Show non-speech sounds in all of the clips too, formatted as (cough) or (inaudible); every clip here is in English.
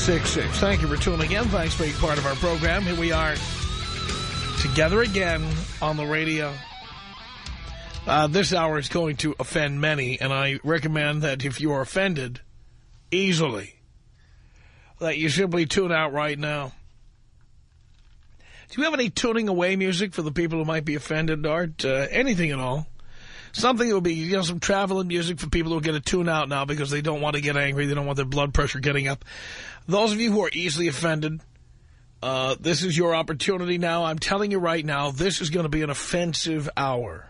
1-800-5800-866. Thank you for tuning in. Thanks for being part of our program. Here we are together again on the radio. Uh, this hour is going to offend many, and I recommend that if you are offended easily, that you simply tune out right now. Do you have any tuning away music for the people who might be offended, Art? Uh, anything at all? Something that would be, you know, some traveling music for people who get a tune out now because they don't want to get angry. They don't want their blood pressure getting up. Those of you who are easily offended, uh, this is your opportunity now. I'm telling you right now, this is going to be an offensive hour.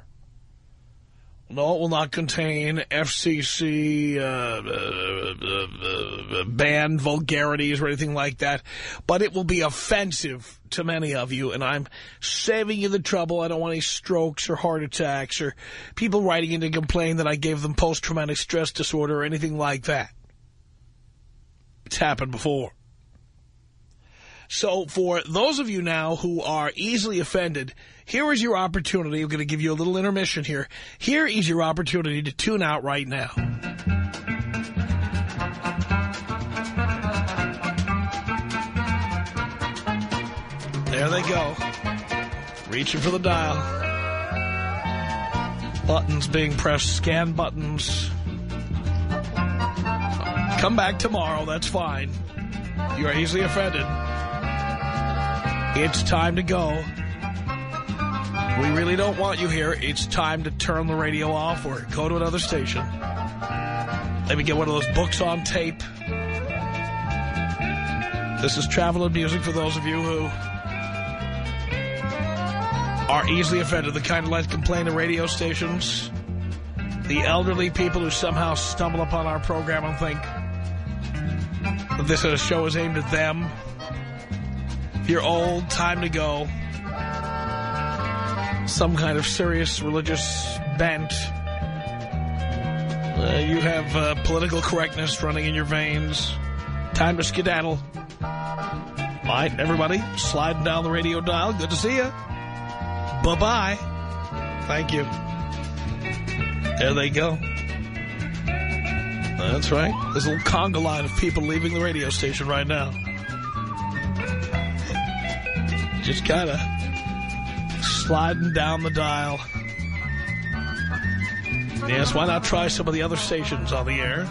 No, it will not contain FCC uh, uh, uh, banned vulgarities or anything like that. But it will be offensive to many of you, and I'm saving you the trouble. I don't want any strokes or heart attacks or people writing in to complain that I gave them post-traumatic stress disorder or anything like that. It's happened before. So for those of you now who are easily offended, here is your opportunity. I'm going to give you a little intermission here. Here is your opportunity to tune out right now. There they go. Reaching for the dial. Buttons being pressed, scan buttons. Come back tomorrow, that's fine. You are easily offended. It's time to go. We really don't want you here. It's time to turn the radio off or go to another station. Let me get one of those books on tape. This is travel and music for those of you who are easily offended, the kind of like complain to radio stations, the elderly people who somehow stumble upon our program and think that this show is aimed at them. If you're old, time to go some kind of serious religious bent. Uh, you have uh, political correctness running in your veins. Time to skedaddle. All right, everybody, sliding down the radio dial. Good to see you. Bye-bye. Thank you. There they go. That's right. There's a little conga line of people leaving the radio station right now. Just gotta sliding down the dial. Yes, why not try some of the other stations on the air?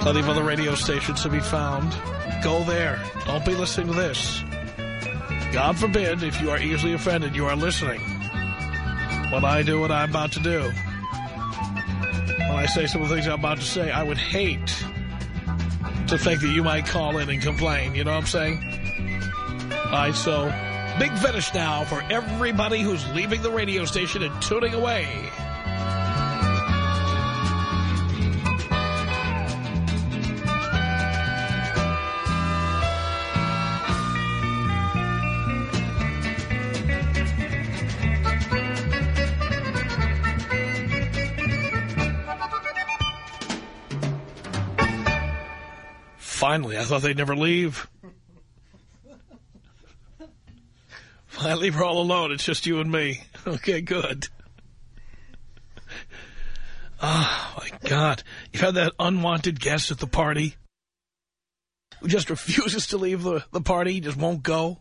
Plenty of other radio stations to be found. Go there. Don't be listening to this. God forbid, if you are easily offended, you are listening. When I do what I'm about to do, when I say some of the things I'm about to say, I would hate to think that you might call in and complain. You know what I'm saying? All right, so big finish now for everybody who's leaving the radio station and tuning away. Finally, I thought they'd never leave. (laughs) Finally, we're all alone. It's just you and me. Okay, good. Oh, my God. You've had that unwanted guest at the party who just (laughs) refuses to leave the, the party, just won't go.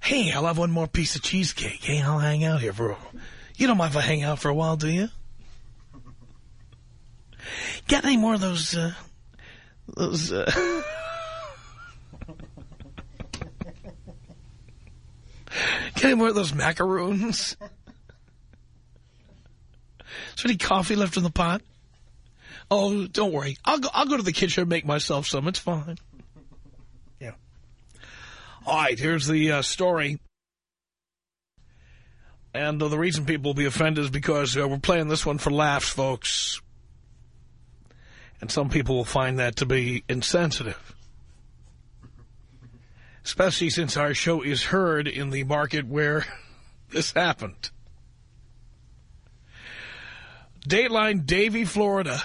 Hey, I'll have one more piece of cheesecake. Hey, I'll hang out here for a You don't mind if I hang out for a while, do you? Got any more of those, uh, those, uh... (laughs) Get him one of those macaroons. Is there any coffee left in the pot? Oh, don't worry. I'll go, I'll go to the kitchen and make myself some. It's fine. Yeah. All right, here's the uh, story. And uh, the reason people will be offended is because uh, we're playing this one for laughs, folks. And some people will find that to be insensitive. Especially since our show is heard in the market where (laughs) this happened. Dateline Davie, Florida.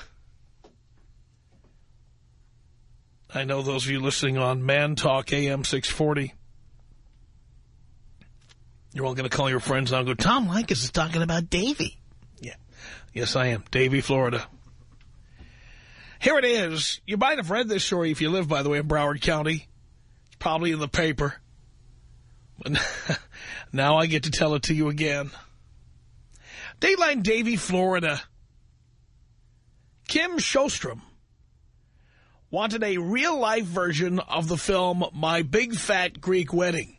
I know those of you listening on Man Talk AM 640. You're all going to call your friends and go, Tom Leykis is talking about Davie. Yeah. Yes, I am. Davie, Florida. Here it is. You might have read this story if you live, by the way, in Broward County. Probably in the paper. But (laughs) now I get to tell it to you again. Dateline Davie, Florida. Kim Shostrom wanted a real-life version of the film My Big Fat Greek Wedding,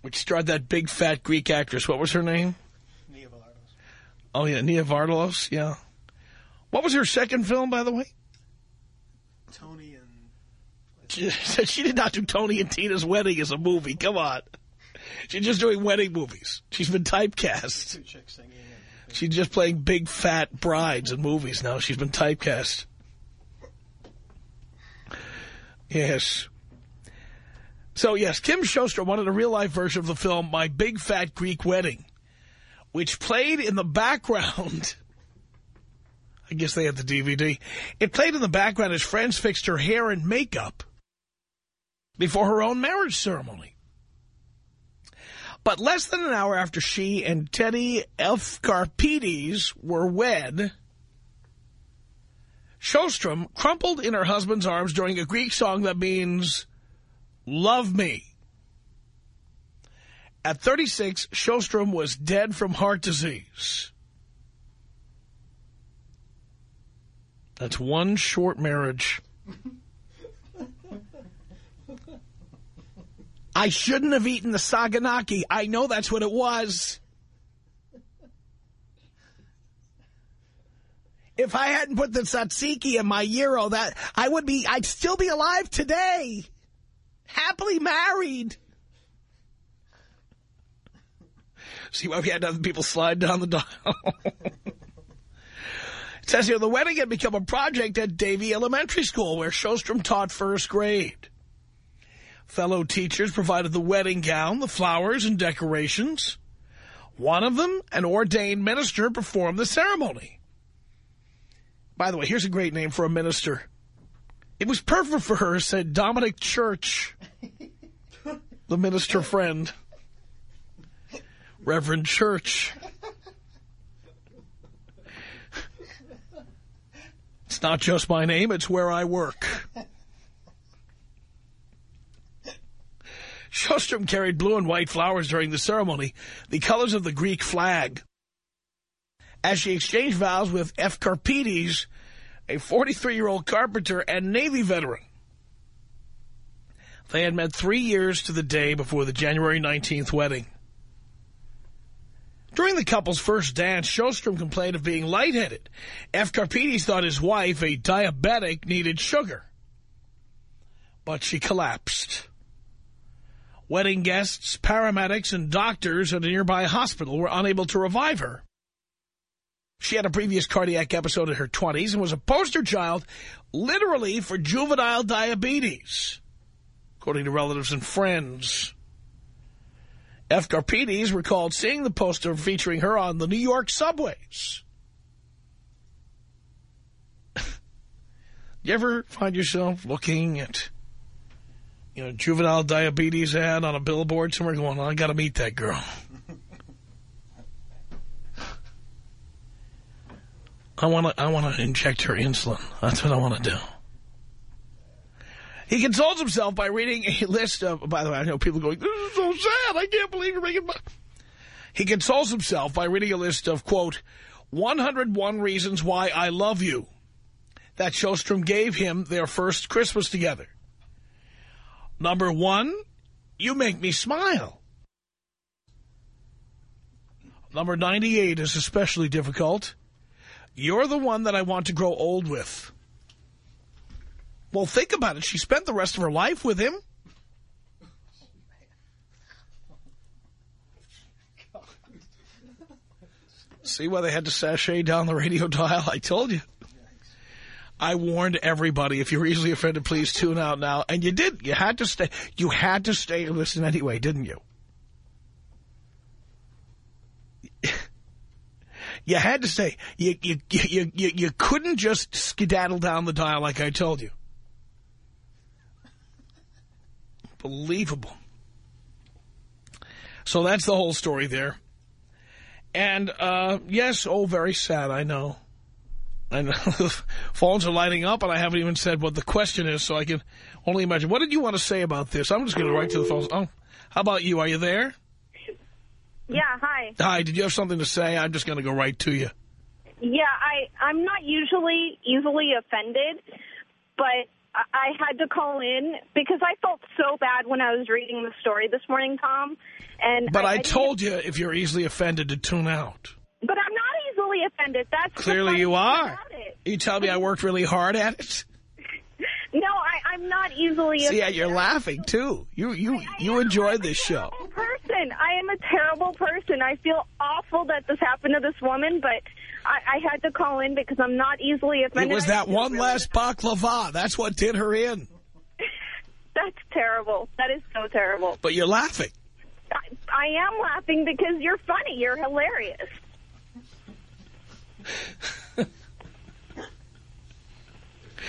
which starred that big fat Greek actress. What was her name? Nia Vardalos. Oh, yeah, Nia Vardalos, yeah. What was her second film, by the way? Tony She, (laughs) she did not do Tony and Tina's Wedding as a movie. Come on. She's just doing wedding movies. She's been typecast. Two chicks singing. And She's just playing big fat brides in movies now. She's been typecast. Yes. So, yes, Kim Shostrom wanted a real-life version of the film My Big Fat Greek Wedding, which played in the background. (laughs) I guess they had the DVD. It played in the background as friends fixed her hair and makeup before her own marriage ceremony. But less than an hour after she and Teddy Efkarpides were wed, Shostrom crumpled in her husband's arms during a Greek song that means, love me. At 36, Shostrom was dead from heart disease. That's one short marriage. (laughs) I shouldn't have eaten the saganaki. I know that's what it was. If I hadn't put the tzatziki in my gyro, that I would be, I'd still be alive today. Happily married. See why we had other people slide down the dial. it says here, the wedding had become a project at Davie Elementary School, where Shostrom taught first grade. Fellow teachers provided the wedding gown, the flowers, and decorations. One of them, an ordained minister, performed the ceremony. By the way, here's a great name for a minister. It was perfect for her, said Dominic Church, (laughs) the minister friend. Reverend Church. It's not just my name, it's where I work. Shostrom carried blue and white flowers during the ceremony, the colors of the Greek flag. As she exchanged vows with Efkarpides, a 43-year-old carpenter and Navy veteran. They had met three years to the day before the January 19th wedding. During the couple's first dance, Shostrom complained of being lightheaded. Efkarpides thought his wife, a diabetic, needed sugar. But she collapsed. Wedding guests, paramedics, and doctors at a nearby hospital were unable to revive her. She had a previous cardiac episode in her 20s and was a poster child, literally, for juvenile diabetes, according to relatives and friends. Efkarpides recalled seeing the poster featuring her on the New York subways. (laughs) you ever find yourself looking at, you know, juvenile diabetes ad on a billboard somewhere going, I got to meet that girl. I want to I want to inject her insulin. That's what I want to do. He consoles himself by reading a list of, by the way, I know people going, this is so sad. I can't believe you're making money. He consoles himself by reading a list of, quote, 101 reasons why I love you that Shostrom gave him their first Christmas together. Number one, You make me smile. Number 98 is especially difficult. You're the one that I want to grow old with. Well, think about it. She spent the rest of her life with him. See why they had to sashay down the radio dial? I told you. I warned everybody, if you're easily offended, please tune out now. And you did. You had to stay. You had to stay and listen anyway, didn't you? (laughs) you had to stay. You, you, you, you, you couldn't just skedaddle down the dial like I told you. Believable. So that's the whole story there. And, uh, yes, oh, very sad, I know. And (laughs) phones are lighting up, and I haven't even said what the question is, so I can only imagine. What did you want to say about this? I'm just going to write to the phones. Oh, how about you? Are you there? Yeah, hi. Hi, did you have something to say? I'm just going to go right to you. Yeah, I, I'm not usually easily offended, but I I had to call in because I felt so bad when I was reading the story this morning, Tom. And But I, didn't- told you if you're easily offended to tune out. But I'm not easily offended. That's Clearly you are. You tell me I worked really hard at it? No, I, I'm not easily See, yeah, you're laughing, too. You you I you am. enjoyed I'm a this show. Person, I am a terrible person. I feel awful that this happened to this woman, but I, I had to call in because I'm not easily offended. It was that one really last baklava. That's what did her in. (laughs) That's terrible. That is so terrible. But you're laughing. I, I am laughing because you're funny. You're hilarious.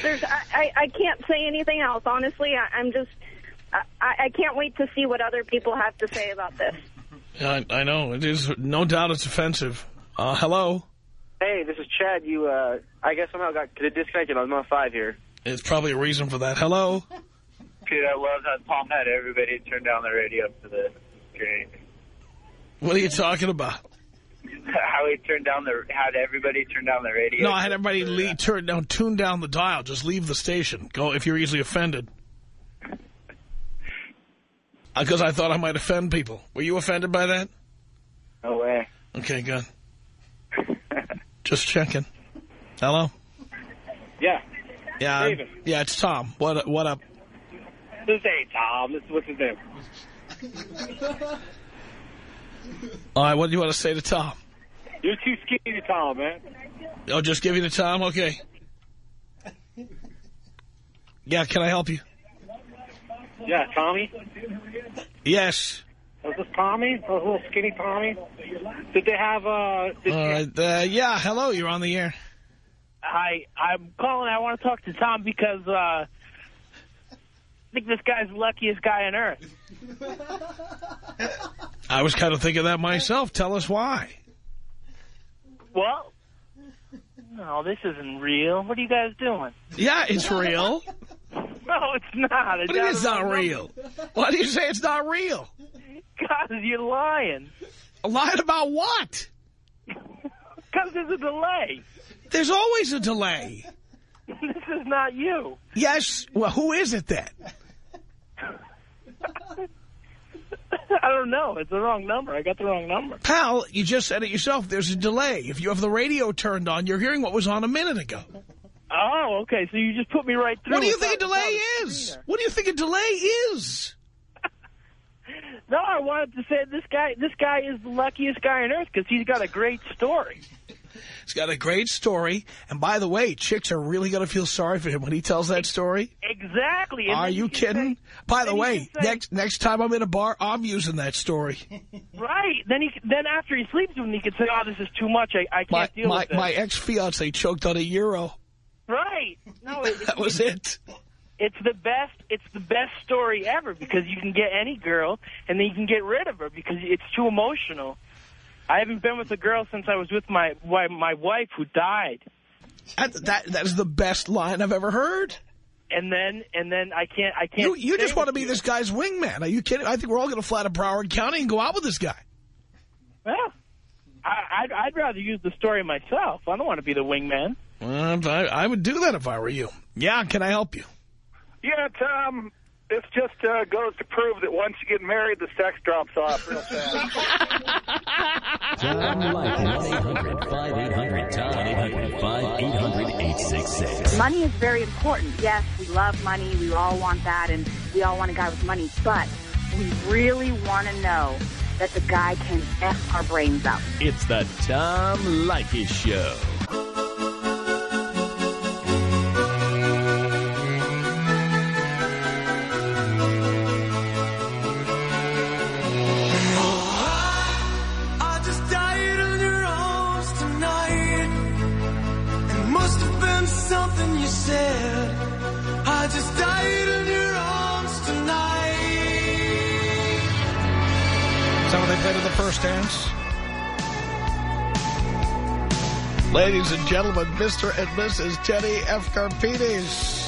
There's, I, I, I can't say anything else. Honestly, I, I'm just, I, I can't wait to see what other people have to say about this. I, I know. It is. No doubt it's offensive. Uh, hello? Hey, this is Chad. You, uh, I guess somehow got disconnected on my five here. It's probably a reason for that. Hello? Dude, I love how Tom had everybody turn down the radio for the great. What are you talking about? (laughs) How he turned down the had everybody turn down the radio. No, I had everybody leave, uh, turn down, tune down the dial. Just leave the station. Go if you're easily offended. (laughs) Uh, because I thought I might offend people. Were you offended by that? No way. Okay, good. (laughs) Just checking. Hello? Yeah. Yeah, David. yeah, it's Tom. What what up? This ain't Tom. This what's his name? All right, what do you want to say to Tom? You're too skinny to Tom, man. Oh, just give you the Tom? Okay. Yeah, can I help you? Yeah, Tommy. Yes. Was this Tommy? A little skinny Tommy? Did they have uh? Did All right. Uh, yeah, hello, you're on the air. Hi, I'm calling. I want to talk to Tom because uh, I think this guy's the luckiest guy on earth. (laughs) I was kind of thinking that myself. Tell us why. Well, no, this isn't real. What are you guys doing? Yeah, it's real. No, it's not. It's But it is not real. Why do you say it's not real? Because you're lying. Lying about what? Because there's a delay. There's always a delay. (laughs) this is not you. Yes. Well, who is it then? (laughs) I don't know. It's the wrong number. I got the wrong number. Pal, you just said it yourself. There's a delay. If you have the radio turned on, you're hearing what was on a minute ago. Oh, okay. So you just put me right through. What do you think a delay is? What do you think a delay is? (laughs) No, I wanted to say this guy. This guy is the luckiest guy on earth because he's got a great story. He's got a great story. And by the way, chicks are really going to feel sorry for him when he tells that story. Exactly. And Are you kidding? say- By the way, say- next next time I'm in a bar, I'm using that story. (laughs) Right. Then he then after he sleeps with me, he can say, "Oh, this is too much. I, I can't My deal my with this." my ex fiance choked on a euro. Right. (laughs) No, it, (laughs) That was it. it's the best. It's the best story ever because you can get any girl and then you can get rid of her because it's too emotional. I haven't been with a girl since I was with my my, my wife who died, That, that that is the best line I've ever heard. and then and then I can't I can't. You you just want to be you. this guy's wingman. Are you kidding? I think we're all going to fly to Broward County and go out with this guy. Yeah. I, I'd, I'd rather use the story myself. I don't want to be the wingman. Well, I, I would do that if I were you. Yeah, can I help you? Yeah, Tom. This just uh, goes to prove that once you get married, the sex drops off real fast. (laughs) Tom Leykis. 1-800-5800-TOM. 1-800-5800-866. Money is very important. Yes, we love money. We all want that, and we all want a guy with money. But we really want to know that the guy can F our brains out. It's the Tom Leykis Show. Played in the first dance? Ladies and gentlemen, Mr. and Mrs. Teddy Efkarpides.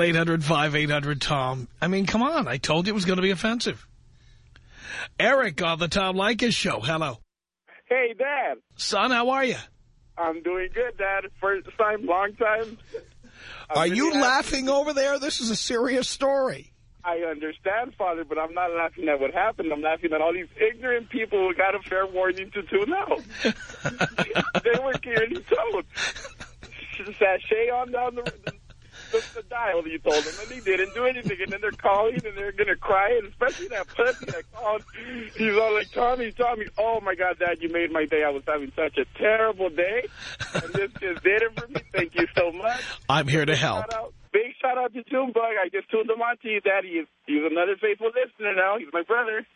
1-800-5800-TOM. I mean, come on. I told you it was going to be offensive. Eric on the Tom Leykis show. Hello. Hey, Dad. Son, how are you? I'm doing good, Dad. First time, long time. Are you laughing over there? This is a serious story. I understand, Father, but I'm not laughing at what happened. I'm laughing at all these ignorant people who got a fair warning to tune out. (laughs) they were clearly told. Sashay on down the the, the dial, you told them, and he didn't do anything. And then they're calling, and they're going to cry, and especially that pussy that called. He's all like, Tommy, Tommy, oh, my God, Dad, you made my day. I was having such a terrible day, and this just did it for me. Thank you so much. I'm here to help. Shout out, big shout out to Junebug. I just tuned him on to you, Daddy. He's, he's another faithful listener now. He's my brother.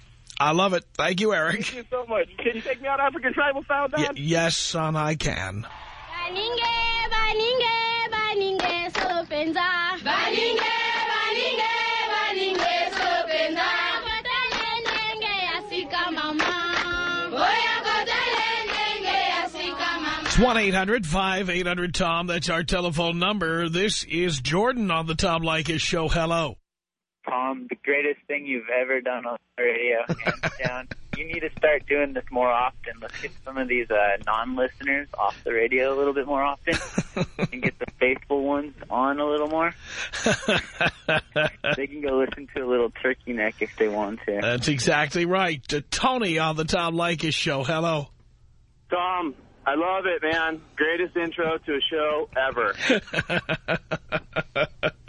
I love it. Thank you, Eric. Thank you so much. Can you take me out African tribal style, Y Dad? yes, son, I can. Baninge, baninge, baninge, solopenza. Baninge, baninge, baninge, solopenza. Kotele nenge asika mama. Oya kotele nenge asika mama. It's 1-800-5800-TOM. That's our telephone number. This is Jordan on the Tom Leykis show. Hello. Tom, the greatest thing you've ever done on the radio, hands (laughs) down. You need to start doing this more often. Let's get some of these uh, non-listeners off the radio a little bit more often (laughs) and get the faithful ones on a little more. (laughs) They can go listen to a little turkey neck if they want to. That's exactly right. Uh, Tony on the Tom Leykis show. Hello. Tom, I love it, man. Greatest intro to a show ever. (laughs)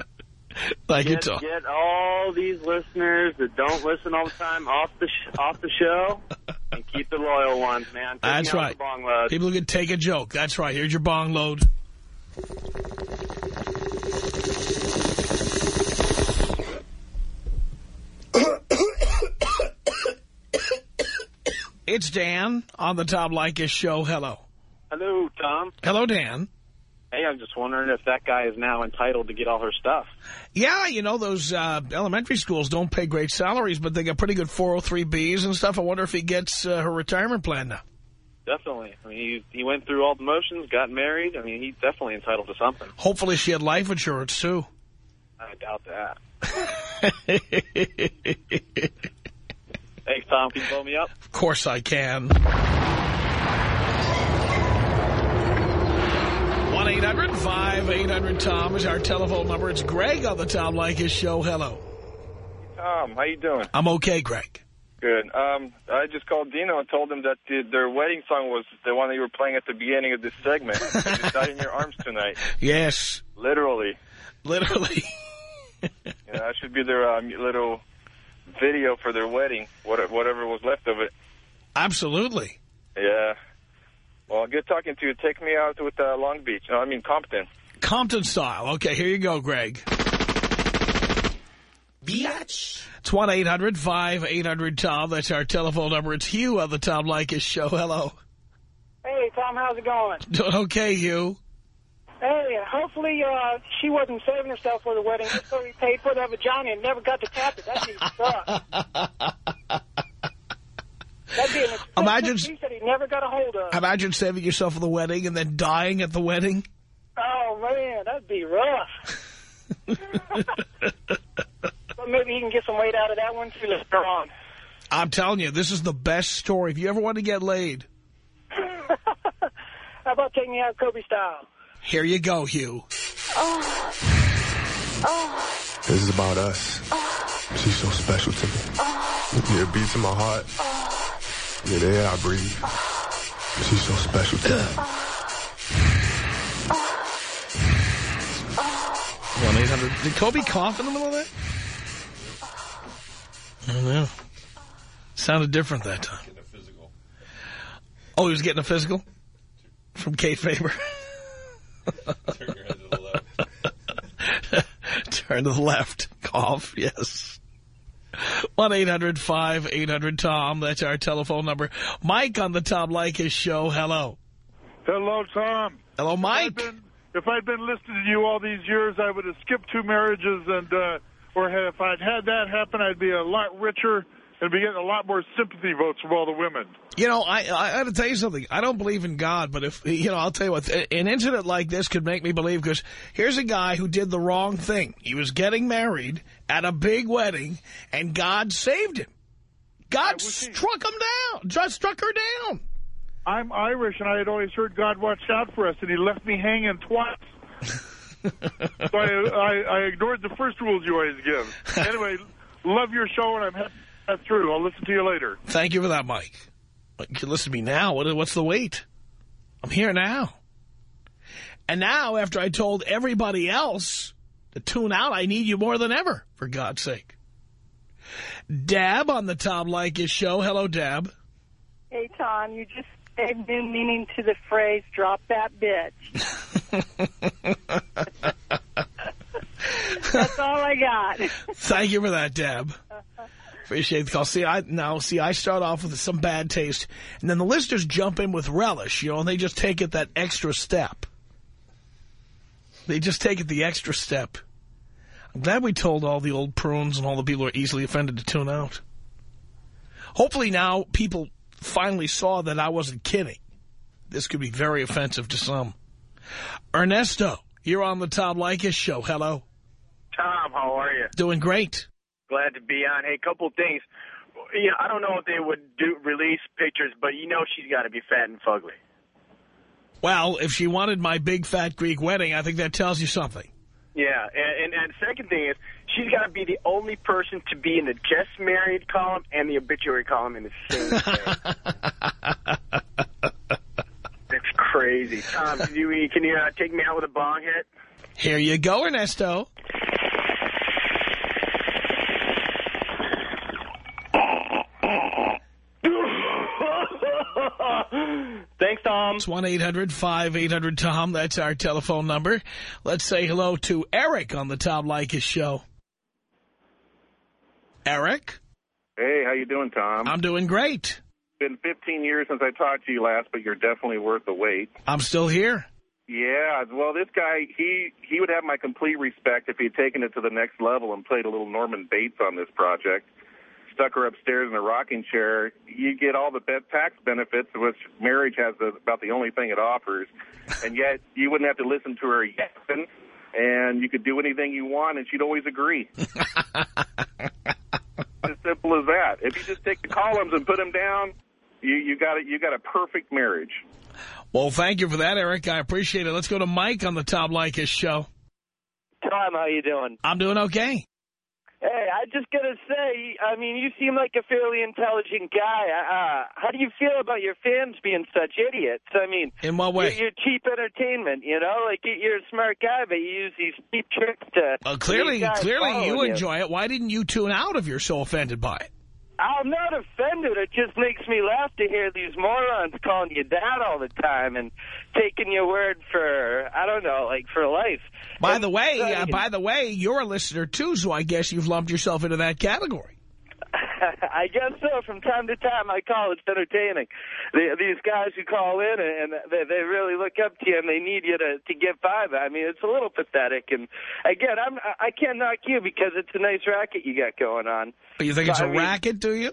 (laughs) You, Get, Tom. get all these listeners that don't listen all the time off the sh off the show and keep the loyal ones, man. Take That's right. the bong load. People can take a joke. That's right. Here's your bong load. It's Dan on the Tom Leykis show. Hello. Hello, Tom. Hello, Dan. Hey, I'm just wondering if that guy is now entitled to get all her stuff. Yeah, you know, those uh, elementary schools don't pay great salaries, but they got pretty good 403Bs and stuff. I wonder if he gets uh, her retirement plan now. Definitely. I mean, he, he went through all the motions, got married. I mean, he's definitely entitled to something. Hopefully she had life insurance, too. I doubt that. (laughs) Thanks, Tom. Can you blow me up? Of course I can. 1-800-5800-TOM is our telephone number. It's Greg on the Tom Leykis show. Hello. Tom, how you doing? I'm okay, Greg. Good. Um, I just called Dino and told him that the, their wedding song was the one that you were playing at the beginning of this segment. (laughs) I died in your arms tonight. Yes. Literally. Literally. (laughs) Yeah, that should be their um, little video for their wedding, whatever was left of it. Absolutely. Yeah. Well, good talking to you. Take me out with uh, Long Beach. No, I mean Compton. Compton style. Okay, here you go, Greg. Biatch. It's 1-800-5800-TOM. That's our telephone number. It's Hugh on the Tom Leykis show. Hello. Hey, Tom, how's it going? (laughs) Doing okay, Hugh? Hey, hopefully uh, she wasn't saving herself for the wedding just so he paid for that vagina and never got to tap it. That'd be suck. (laughs) That'd be an Imagine- piece that he never got a hold of. Imagine saving yourself for the wedding and then dying at the wedding. Oh, man, that'd be rough. (laughs) but maybe he can get some weight out of that one, too, later on. I'm telling you, this is the best story. If you ever want to get laid, (laughs) How about taking me out Kobe style? here you go, Hugh. Oh. Oh. This is about us. Oh. She's so special to me. Yeah, it beats in my heart. Oh. Yeah, the air I breathe. She's so special to me. 1-800. Did Kobe cough in the middle of that? I don't know. Sounded different that time. Oh, he was getting a physical? From Kate Faber. (laughs) Turn to the left. Cough, yes. 1-800-5800-TOM. That's our telephone number. Mike on the Tom Leykis show. Hello. Hello, Tom. Hello, Mike. If I'd been, if I'd been listening to you all these years, I would have skipped two marriages, and uh, or had, if I'd had that happen, I'd be a lot richer and be getting a lot more sympathy votes from all the women. You know, I I got to tell you something. I don't believe in God, but if you know, I'll tell you what. An incident like this could make me believe because here's a guy who did the wrong thing. He was getting married at a big wedding, and God saved him. God struck him down. Just struck her down. I'm Irish, and I had always heard God watched out for us, and He left me hanging twice. (laughs) so I, I, I ignored the first rules you always give. Anyway, love your show, and I'm happy through. I'll listen to you later. Thank you for that, Mike. You can listen to me now. What, what's the wait? I'm here now. And now, after I told everybody else tune out, I need you more than ever, for God's sake. Dab on the Tom Leykis show. Hello, Dab. Hey, Tom, you just gave new meaning to the phrase, drop that bitch. (laughs) That's all I got. Thank you for that, Deb. Appreciate the call. See, I now see I start off with some bad taste, and then the listeners jump in with relish, you know, and they just take it that extra step. They just take it the extra step. I'm glad we told all the old prunes and all the people who are easily offended to tune out. Hopefully now people finally saw that I wasn't kidding. This could be very offensive to some. Ernesto, you're on the Tom Leykis show. Hello. Tom, how are you? Doing great. Glad to be on. Hey, couple things. You know, I don't know if they would do release pictures, but you know she's got to be fat and fugly. Well, if she wanted my big fat Greek wedding, I think that tells you something. Yeah, and, and, and second thing is she's got to be the only person to be in the just married column and the obituary column in the same (laughs) day. That's crazy. Tom, can you, can you uh, take me out with a bong hit? Here you go, Ernesto. Tom. It's 1-800-5800-TOM. That's our telephone number. Let's say hello to Eric on the Tom Leykis show. Eric? Hey, how you doing, Tom? I'm doing great. Been 15 years since I talked to you last, but you're definitely worth the wait. I'm still here. Yeah, well, this guy, he he would have my complete respect if he'd taken it to the next level and played a little Norman Bates on this project. Stuck her upstairs in a rocking chair. You get all the tax benefits, which marriage has the, about the only thing it offers, and yet you wouldn't have to listen to her yapping, and you could do anything you want, and she'd always agree. (laughs) as simple as that. If you just take the columns and put them down, you you got it. You got a perfect marriage. Well, thank you for that, Eric. I appreciate it. Let's go to Mike on the Tom Leykis show. Tom, how you doing? I'm doing okay. Hey, I just gotta say, I mean, you seem like a fairly intelligent guy. Uh, how do you feel about your fans being such idiots? I mean, In what way? You're, you're cheap entertainment, you know. Like you're a smart guy, but you use these cheap tricks to. Uh, clearly, clearly you enjoy it. Why didn't you tune out if you're so offended by it? I'm not offended. It just makes me laugh to hear these morons calling you dad all the time and taking your word for, I don't know, like for life. By the way, uh, by the way, you're a listener too, so I guess you've lumped yourself into that category. (laughs) I guess so. From time to time, I call it's entertaining. The, these guys who call in and they, they really look up to you and they need you to to get by. I mean, it's a little pathetic. And again, I'm I can't knock you because it's a nice racket you got going on. But You think it's But, a I mean, racket, do you?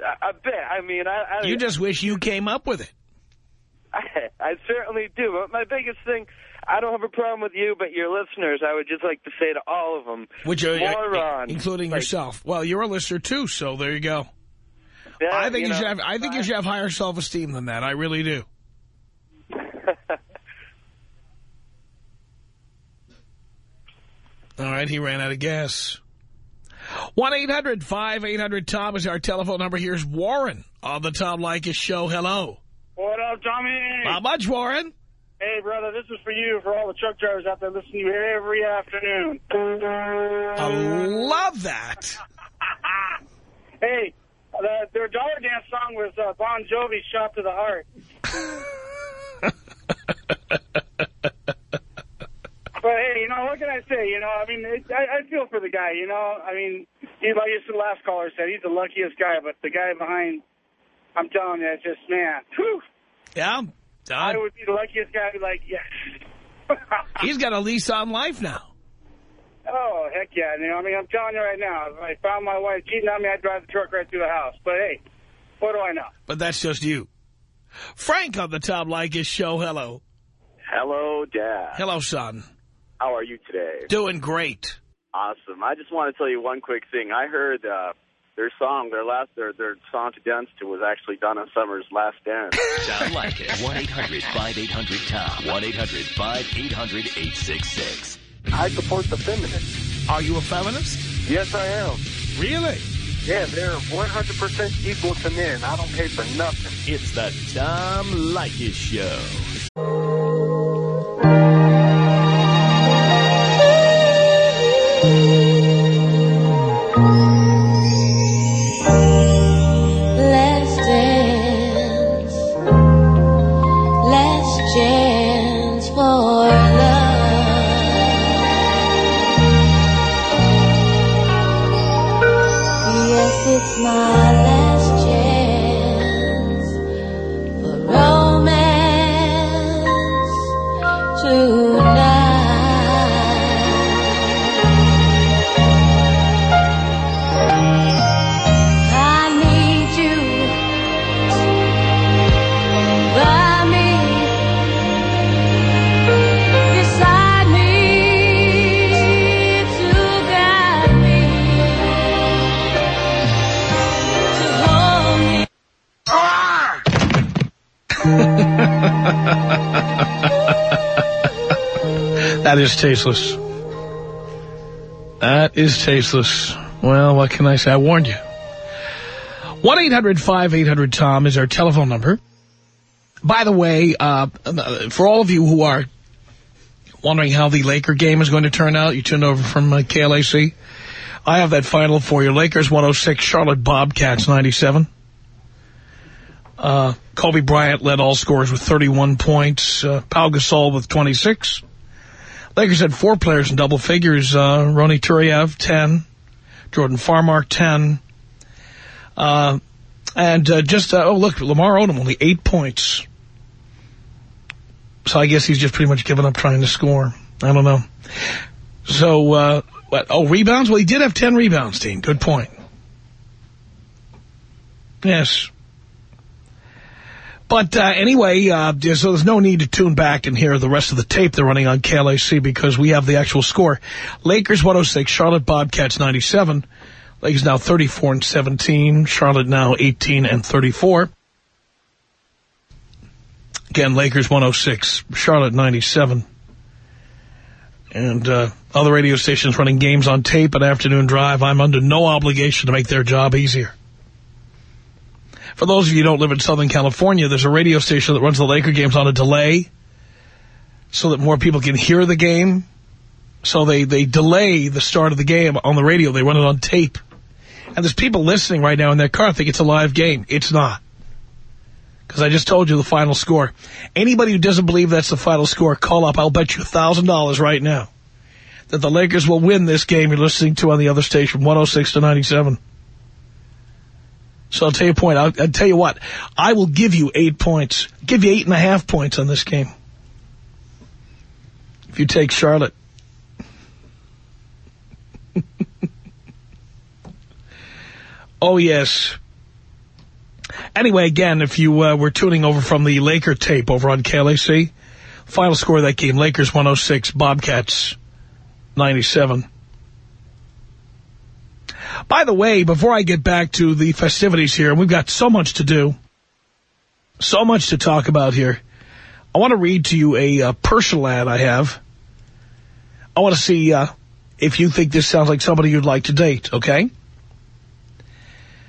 I, I bet. I mean, I, I You just wish you came up with it. I, (laughs) I certainly do. But my biggest thing, I don't have a problem with you, but your listeners, I would just like to say to all of them, Which are, morons. including yourself. Well, you're a listener too, so there you go. Yeah, I think you, you should have. I think you should have higher self-esteem than that. I really do. (laughs) All right, he ran out of gas. 1-800-5800-TOM is our telephone number. Here's Warren on the Tom Leykis show. Hello. What up, Tommy? Not much, Warren. Hey, brother, this is for you, for all the truck drivers out there listening to you every afternoon. I love that. (laughs) Hey, the, their Dollar Dance song was uh, Bon Jovi's Shot to the Heart. (laughs) but, hey, you know, what can I say? You know, I mean, it, I, I feel for the guy, you know. I mean, he, like the last caller said, he's the luckiest guy, but the guy behind, I'm telling you, it's just, man, whew. Yeah. I would be the luckiest guy. I'd be like, yes. (laughs) He's got a lease on life now. Oh, heck yeah. You know, I mean, I'm telling you right now, if I found my wife cheating on me, I'd drive the truck right through the house. But, hey, what do I know? But that's just you. Frank on the Tom Leykis show. Hello. Hello, Dad. Hello, son. How are you today? Doing great. Awesome. I just want to tell you one quick thing. I heard uh, their song, their last, their their song to dance to was actually Donna Summer's Last Dance. Tom Leykis. 1-800-5800-TOM. 1-800-5800-866. I support the feminists. Are you a feminist? Yes, I am. Really? Yeah, they're 100% equal to men. I don't pay for nothing. It's the Tom Leykis Show. (laughs) That is tasteless. That is tasteless. Well, what can I say? I warned you. 1-800-5800-TOM is our telephone number. By the way, uh, for all of you who are wondering how the Laker game is going to turn out, you tuned over from uh, KLAC. I have that final for you. Lakers 106, Charlotte Bobcats 97. Uh, Kobe Bryant led all scorers with 31 points. Uh, Pau Gasol with 26. Lakers had four players in double figures. Uh, Ronny Turiaf, 10. Jordan Farmar, 10. Uh, and uh, just, uh, oh, look, Lamar Odom, only eight points. So I guess he's just pretty much given up trying to score. I don't know. So, uh, what, oh, rebounds? Well, he did have 10 rebounds, Dean. Good point. Yes. But uh, anyway, uh, so there's no need to tune back and hear the rest of the tape they're running on KLAC because we have the actual score. Lakers 106, Charlotte Bobcats 97. Lakers now 34 and 17. Charlotte now 18 and 34. Again, Lakers 106, Charlotte 97. and uh, other radio stations running games on tape at afternoon drive, I'm under no obligation to make their job easier. For those of you who don't live in Southern California, there's a radio station that runs the Laker games on a delay so that more people can hear the game. So they, they delay the start of the game on the radio. They run it on tape. And there's people listening right now in their car think it's a live game. It's not. Because I just told you the final score. Anybody who doesn't believe that's the final score, call up. I'll bet you $1,000 right now that the Lakers will win this game you're listening to on the other station, 106 to 97. So I'll tell you a point. I'll, I'll tell you what. I will give you eight points. give you eight and a half points on this game. If you take Charlotte. (laughs) oh, yes. Anyway, again, if you uh, were tuning over from the Laker tape over on KLAC, final score of that game, Lakers 106, Bobcats 97. By the way, before I get back to the festivities here, we've got so much to do, so much to talk about here, I want to read to you a uh, personal ad I have. I want to see uh, if you think this sounds like somebody you'd like to date, okay?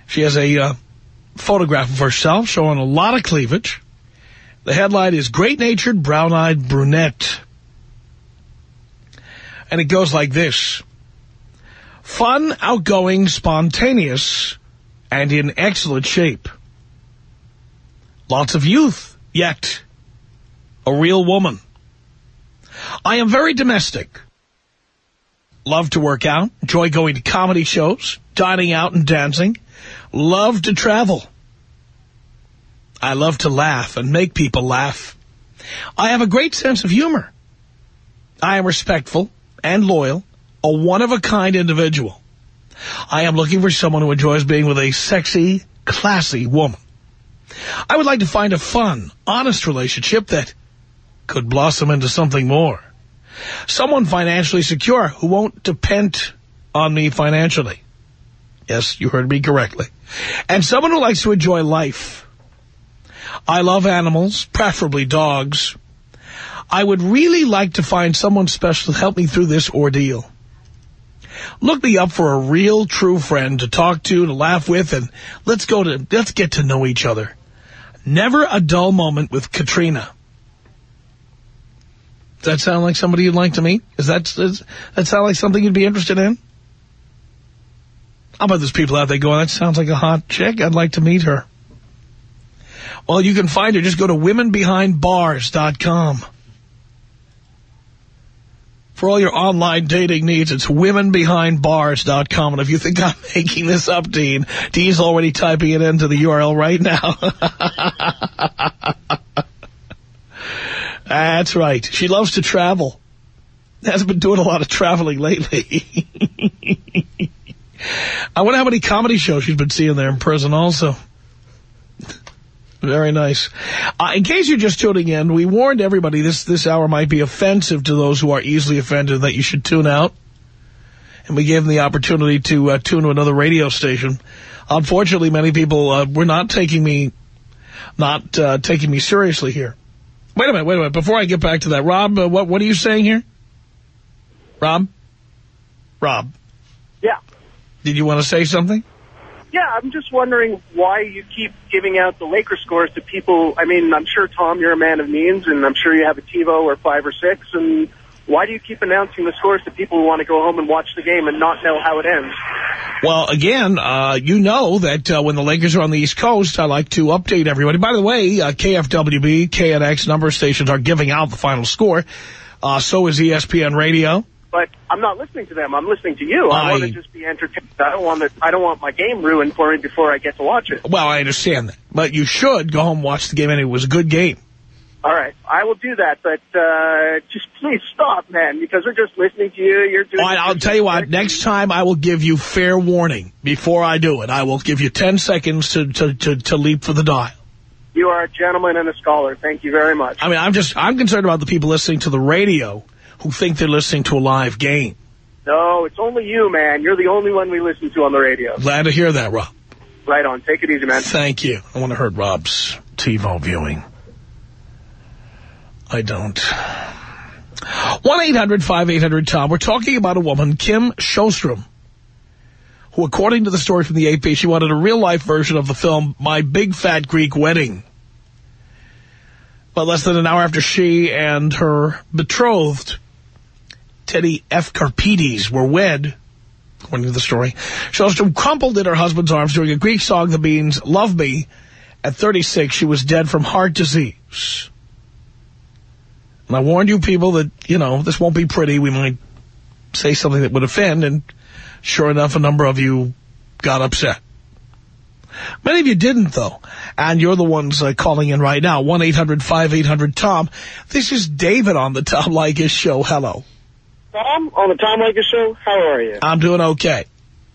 She has a uh, photograph of herself showing a lot of cleavage. The headline is Great-Natured Brown-Eyed Brunette. And it goes like this. Fun, outgoing, spontaneous, and in excellent shape. Lots of youth, yet a real woman. I am very domestic. Love to work out, enjoy going to comedy shows, dining out and dancing. Love to travel. I love to laugh and make people laugh. I have a great sense of humor. I am respectful and loyal, a one-of-a-kind individual. I am looking for someone who enjoys being with a sexy, classy woman. I would like to find a fun, honest relationship that could blossom into something more. Someone financially secure who won't depend on me financially. Yes, you heard me correctly. And someone who likes to enjoy life. I love animals, preferably dogs. I would really like to find someone special to help me through this ordeal. Look me up for a real, true friend to talk to, to laugh with, and let's go to, let's get to know each other. Never a dull moment with Katrina. Does that sound like somebody you'd like to meet? Is that, does that sound like something you'd be interested in? How about there's people out there going, that sounds like a hot chick. I'd like to meet her. Well, you can find her. Just go to womenbehindbars.com. For all your online dating needs, it's womenbehindbars.com. And if you think I'm making this up, Dean, Dean's already typing it into the URL right now. (laughs) That's right. She loves to travel. Hasn't been doing a lot of traveling lately. (laughs) I wonder how many comedy shows she's been seeing there in prison also. Very nice. Uh, in case you're just tuning in, we warned everybody this, this hour might be offensive to those who are easily offended that you should tune out. And we gave them the opportunity to uh, tune to another radio station. Unfortunately, many people uh, were not taking me not uh, taking me seriously here. Wait a minute, wait a minute. Before I get back to that, Rob, uh, what what are you saying here? Rob? Rob? Yeah. Did you want to say something? Yeah, I'm just wondering why you keep giving out the Laker scores to people. I mean, I'm sure, Tom, you're a man of means, and I'm sure you have a TiVo or five or six, and why do you keep announcing the scores to people who want to go home and watch the game and not know how it ends? Well, again, uh, you know that uh, when the Lakers are on the East Coast, I like to update everybody. By the way, uh, KFWB, KNX number stations are giving out the final score. Uh, so is ESPN Radio. But I'm not listening to them. I'm listening to you. I, I- want to just be entertained. I don't want to. I don't want my game ruined for me before I get to watch it. Well, I understand that. But you should go home and watch the game, and it was a good game. All right, I will do that. But uh, just please stop, man, because we're just listening to you. You're doing. All right, I'll tell you what, next time I will give you fair warning before I do it. I will give you 10 seconds to, to, to, to leap for the dial. You are a gentleman and a scholar. Thank you very much. I mean, I'm just, I'm concerned about the people listening to the radio who think they're listening to a live game. No, it's only you, man. You're the only one we listen to on the radio. Glad to hear that, Rob. Right on. Take it easy, man. Thank you. I want to hurt Rob's TiVo viewing. I don't. 1-800-5800-TOM. We're talking about a woman, Kim Shostrom, who, according to the story from the AP, she wanted a real-life version of the film My Big Fat Greek Wedding. But less than an hour after she and her betrothed, Teddy Efkarpides, were wed, according to the story, Shostrom crumpled in her husband's arms during a Greek song the means Love Me. At 36, she was dead from heart disease. And I warned you people that, you know, this won't be pretty. We might say something that would offend, and sure enough, a number of you got upset. Many of you didn't, though. And you're the ones uh, calling in right now, 1-800-5800-TOM. This is David on the Tom Leykis show. Hello. Tom, on the Tom Leykis show, how are you? I'm doing okay.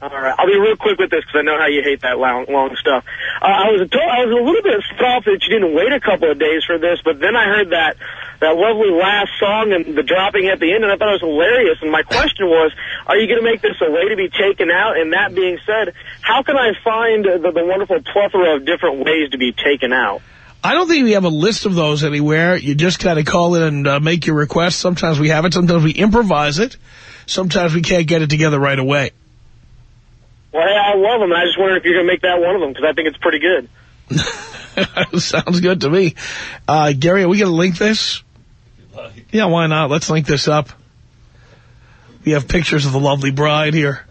All right, I'll be real quick with this because I know how you hate that long, long stuff. Uh, I was told, I was a little bit off that you didn't wait a couple of days for this, but then I heard that that lovely last song and the dropping at the end, and I thought it was hilarious. And my question was, are you going to make this a way to be taken out? And that being said, how can I find the, the wonderful plethora of different ways to be taken out? I don't think we have a list of those anywhere. You just kind of call in and uh, make your request. Sometimes we have it. Sometimes we improvise it. Sometimes we can't get it together right away. Well, hey, I love them. I just wonder if you're going to make that one of them because I think it's pretty good. (laughs) Sounds good to me. Uh, Gary, are we going to link this? Yeah, why not? Let's link this up. We have pictures of the lovely bride here.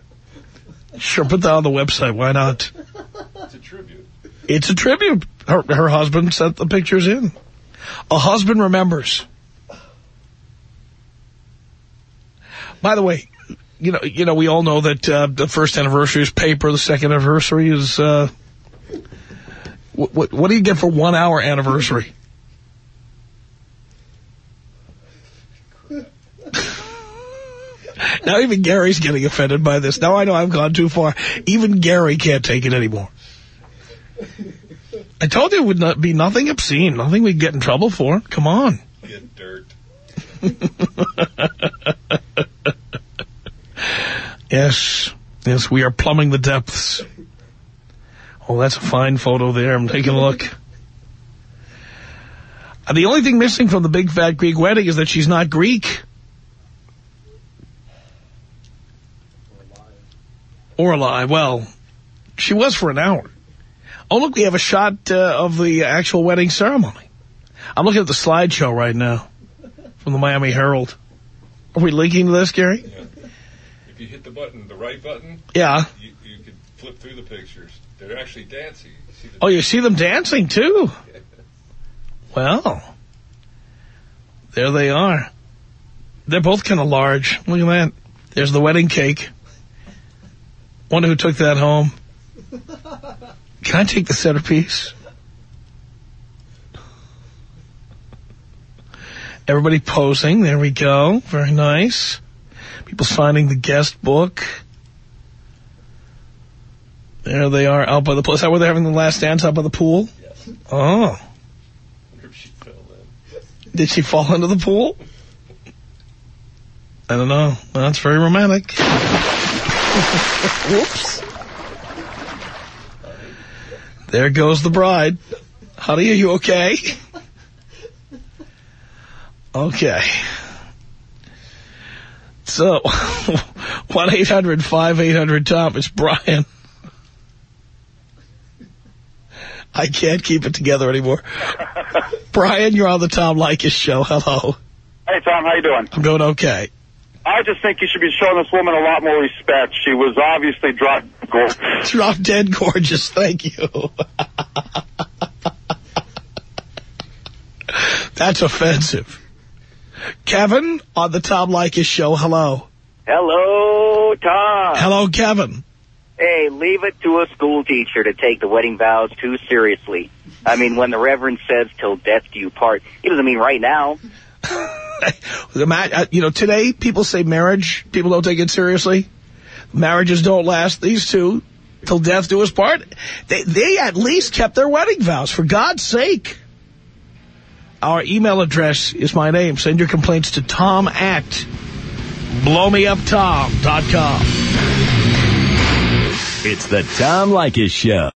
Sure, put that on the website. Why not? It's a tribute. It's a tribute. Her, her husband sent the pictures in. A husband remembers. By the way, you know, you know, we all know that uh, the first anniversary is paper. The second anniversary is uh, what, what? What do you get for one hour anniversary? (laughs) now even Gary's getting offended by this. Now I know I've gone too far. Even Gary can't take it anymore. I told you it would not be nothing obscene, nothing we'd get in trouble for. Come on. Get dirt. (laughs) Yes, yes, we are plumbing the depths. Oh, that's a fine photo there. I'm taking a look. The only thing missing from the big fat Greek wedding is that she's not Greek. Or alive. Well, she was for an hour. Oh, look, we have a shot uh, of the actual wedding ceremony. I'm looking at the slideshow right now from the Miami Herald. Are we linking to this, Gary? Yeah. If you hit the button, the right button, Yeah. you, you can flip through the pictures. They're actually dancing. You Oh, you see them dancing, too? (laughs) Well, there they are. They're both kind of large. Look at that. There's the wedding cake. Wonder who took that home. (laughs) Can I take the centerpiece? Everybody posing. There we go. Very nice. People signing the guest book. There they are out by the pool. Is that where they're having the last dance out by the pool? Yes. Oh. if she fell in. Did she fall into the pool? I don't know. That's very romantic. (laughs) Whoops. There goes the bride. Honey, are you okay? Okay. So, (laughs) 1-800-5800-TOM. It's Brian. I can't keep it together anymore. (laughs) Brian, you're on the Tom Leykis show. Hello. Hey, Tom, how you doing? I'm doing okay. I just think you should be showing this woman a lot more respect. She was obviously drop gorgeous. Drop dead gorgeous. Thank you. That's offensive. Kevin on the Tom Leykis show. Hello. Hello, Tom. Hello, Kevin. Hey, leave it to a school teacher to take the wedding vows too seriously. I mean, when the Reverend says, till death do you part, he doesn't mean right now. (laughs) (laughs) Uh, You know, today people say marriage. People don't take it seriously. Marriages don't last. These two, till death do us part. They, they at least kept their wedding vows, for God's sake. Our email address is my name. Send your complaints to tom at blowmeuptom.com. It's the Tom Leykis Show.